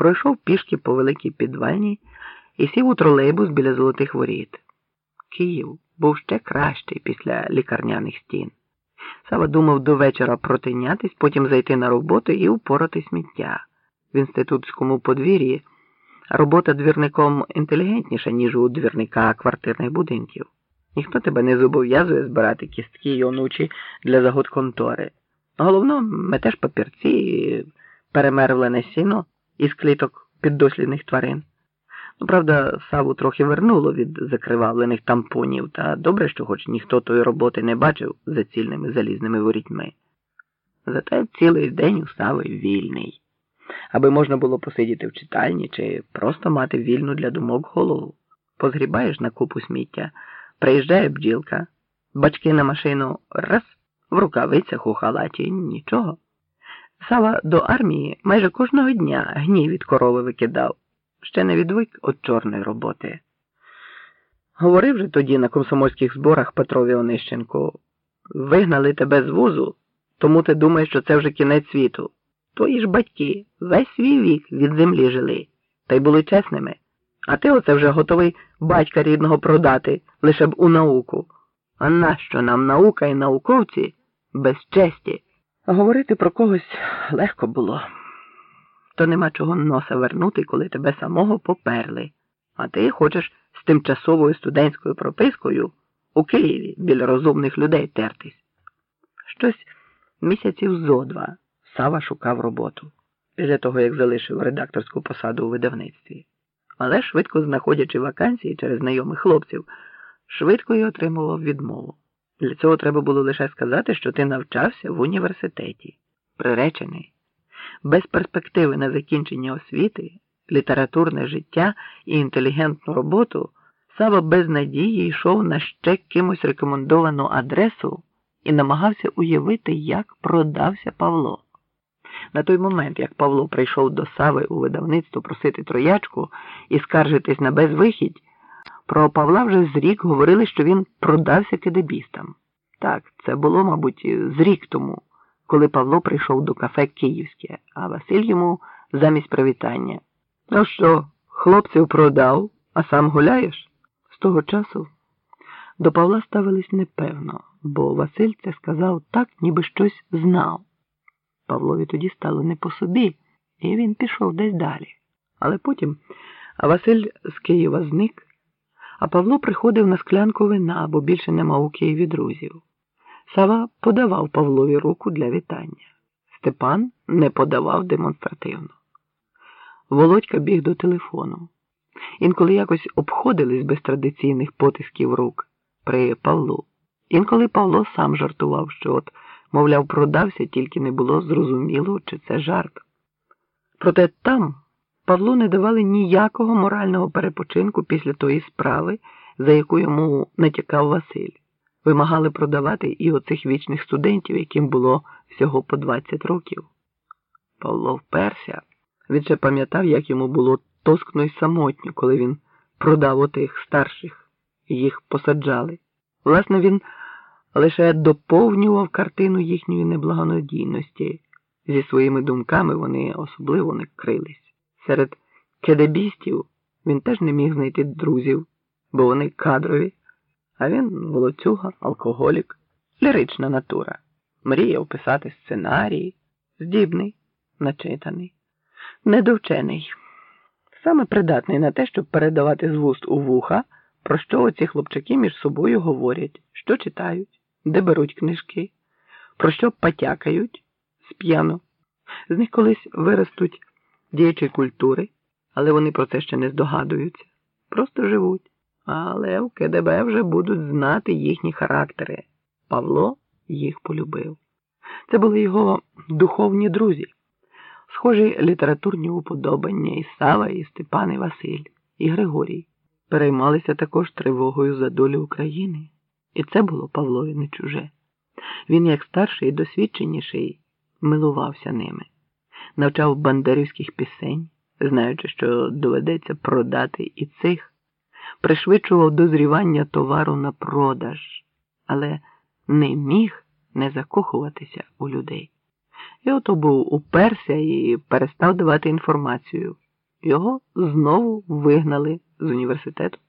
пройшов пішки по великій підвальній і сів у тролейбус біля золотих воріт. Київ був ще кращий після лікарняних стін. Сава думав до вечора протинятись, потім зайти на роботу і упорати сміття. В інститутському подвір'ї робота двірником інтелігентніша, ніж у двірника квартирних будинків. Ніхто тебе не зобов'язує збирати кістки й онучі для загод контори. Головно, метеш папірці, і перемервлене сіно із кліток піддослідних тварин. Ну, правда, саву трохи вернуло від закривавлених тампонів, та добре, що хоч ніхто тої роботи не бачив за цільними залізними ворітьми. Зате цілий день у Сави вільний, аби можна було посидіти в читальні чи просто мати вільну для думок голову. Позгрібаєш на купу сміття, приїжджає бджілка, бачки на машину раз, в рукавицях у халаті нічого. Сава до армії майже кожного дня гній від корови викидав, ще не відвик від чорної роботи. Говорив же тоді на комсомольських зборах Петрові Онищенку, вигнали тебе з вузу, тому ти думаєш, що це вже кінець світу. Твої ж батьки весь свій вік від землі жили, та й були чесними. А ти оце вже готовий батька рідного продати лише б у науку. А нащо нам наука і науковці без честі? Говорити про когось легко було. То нема чого носа вернути, коли тебе самого поперли. А ти хочеш з тимчасовою студентською пропискою у Києві біля розумних людей тертись. Щось місяців зо два Сава шукав роботу після того, як залишив редакторську посаду у видавництві. Але швидко знаходячи вакансії через знайомих хлопців, швидко й отримував відмову. Для цього треба було лише сказати, що ти навчався в університеті, приречений, без перспективи на закінчення освіти, літературне життя і інтелігентну роботу, Сава без надії йшов на ще кимось рекомендовану адресу і намагався уявити, як продався Павло. На той момент, як Павло прийшов до Сави у видавництво просити троячку і скаржитись на безвихідь, про Павла вже з рік говорили, що він продався кидебістам. Так, це було, мабуть, з рік тому, коли Павло прийшов до кафе Київське, а Василь йому замість привітання. Ну що, хлопців продав, а сам гуляєш? З того часу до Павла ставились непевно, бо Василь це сказав так, ніби щось знав. Павлові тоді стало не по собі, і він пішов десь далі. Але потім Василь з Києва зник, а Павло приходив на склянку вина, бо більше нема у Києві друзів. Сава подавав Павлові руку для вітання. Степан не подавав демонстративно. Володька біг до телефону. Інколи якось обходились без традиційних потисків рук при Павлу. Інколи Павло сам жартував, що от, мовляв, продався, тільки не було зрозуміло, чи це жарт. Проте там Павлу не давали ніякого морального перепочинку після тої справи, за яку йому натякав Василь. Вимагали продавати і оцих вічних студентів, яким було всього по 20 років. Павло вперся. Він ще пам'ятав, як йому було тоскно й самотньо, коли він продав отих старших, їх посаджали. Власне, він лише доповнював картину їхньої неблагонадійності. Зі своїми думками вони особливо не крились. Серед кедебістів він теж не міг знайти друзів, бо вони кадрові, а він волоцюга, алкоголік, лірична натура. Мріяв писати сценарії, здібний, начитаний, недовчений, саме придатний на те, щоб передавати з вуст у вуха, про що оці хлопчаки між собою говорять, що читають, де беруть книжки, про що потякають сп'яно. З них колись виростуть діячі культури, але вони про це ще не здогадуються. Просто живуть. Але в КДБ вже будуть знати їхні характери. Павло їх полюбив. Це були його духовні друзі, схожі літературні уподобання і Сава, і Степан, і Василь, і Григорій. Переймалися також тривогою за долю України. І це було Павлові не чуже. Він, як старший і досвідченіший, милувався ними, навчав бандерівських пісень, знаючи, що доведеться продати і цих, пришвидшував дозрівання товару на продаж, але не міг не закохуватися у людей. І ото був уперся і перестав давати інформацію. його знову вигнали з університету.